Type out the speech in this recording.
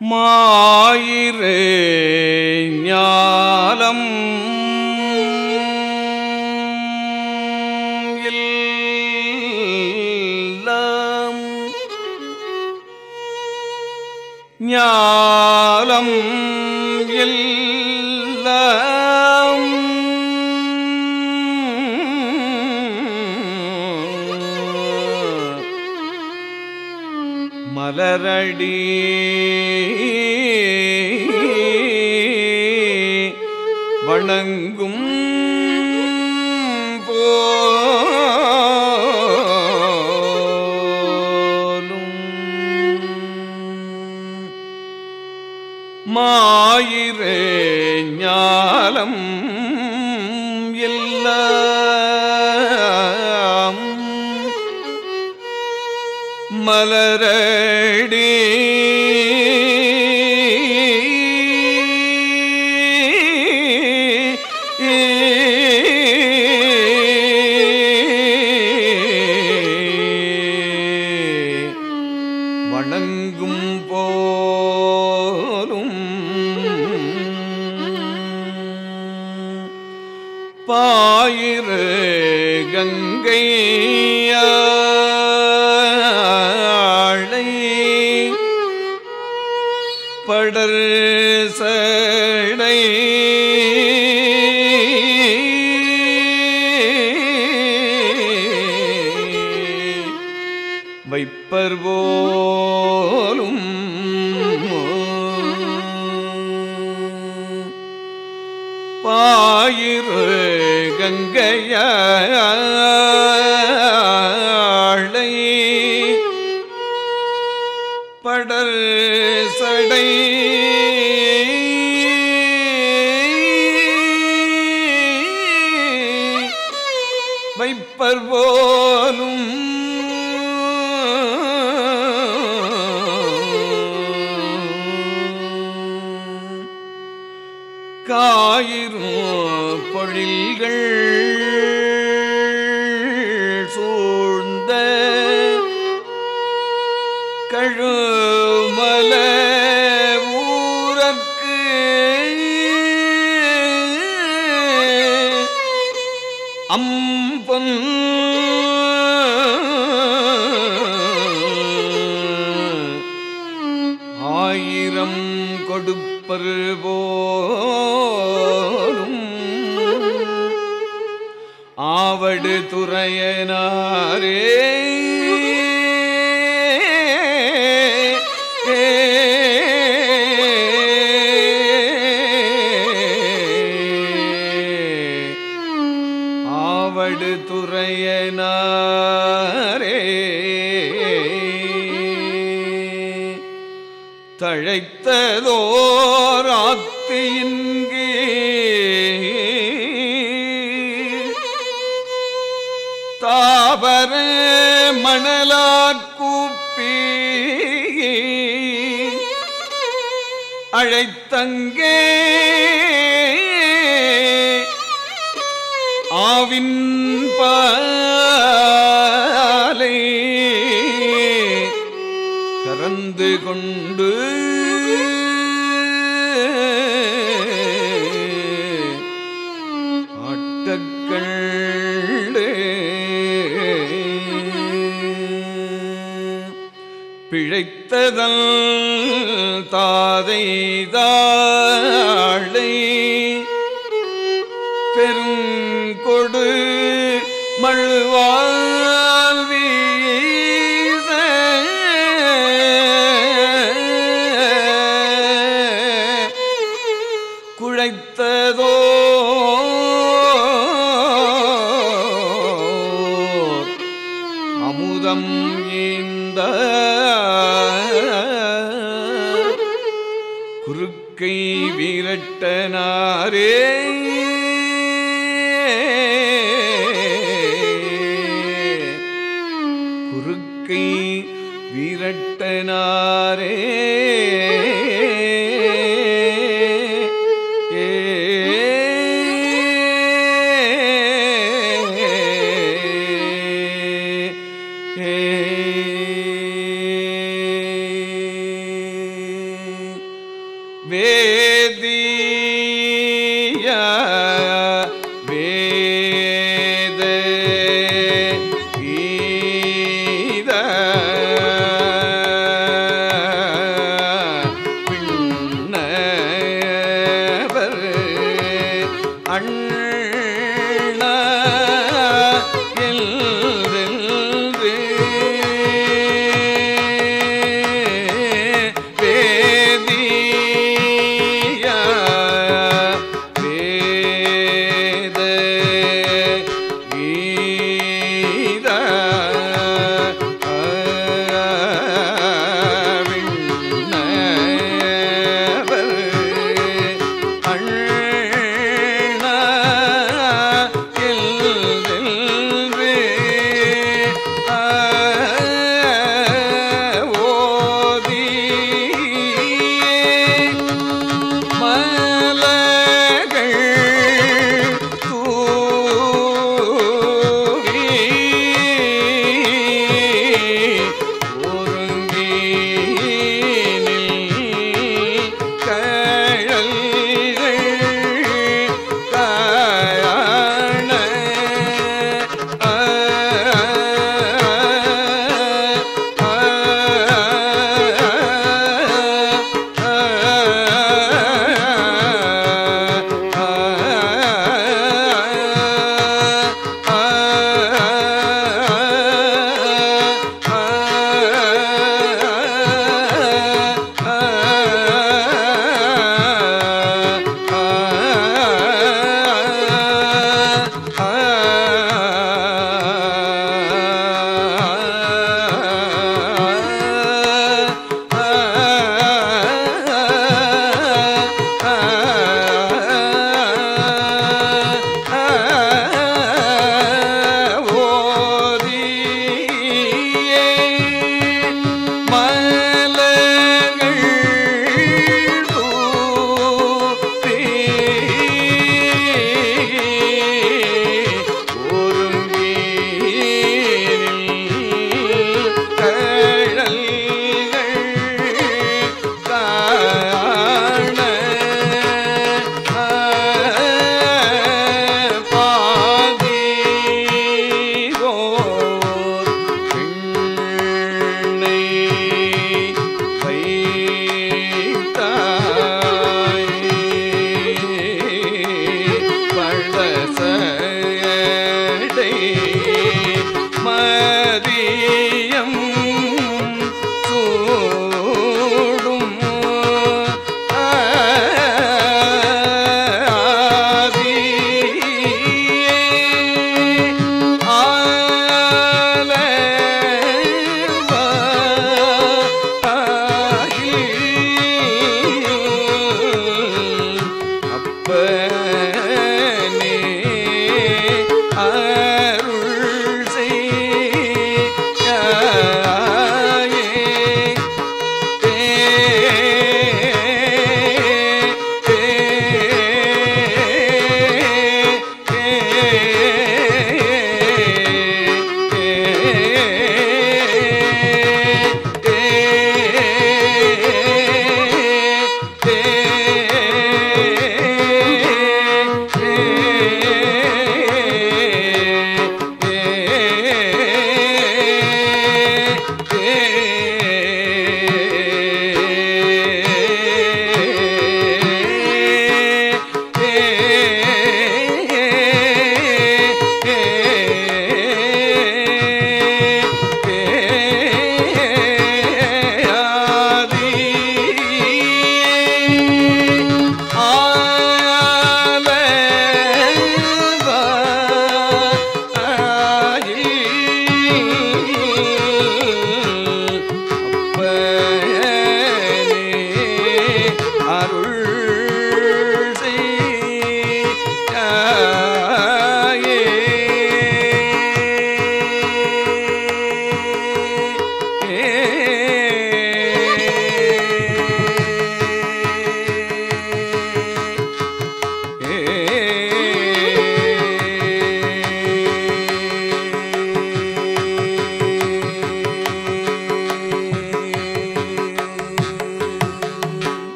மாயிரே ஞாலம். ஞாலம். எல்லாம் மலரடி வணங்கும் போலும் மாயிரே ஞாலம் எல்லாம். மலரடி பாயிரு கங்கை காயிரும் பொழில்கள். மாவடு துறையனாரே. ஆவடு துறையனாரே. தழைத்ததோர் அழைத்தங்கே. ஆவின் பாலை கறந்து கொண்டு கொடு மழுவால் வீச. குழைத்ததோ அமுதம் இந்த குறுக்கை விரட்டனாரே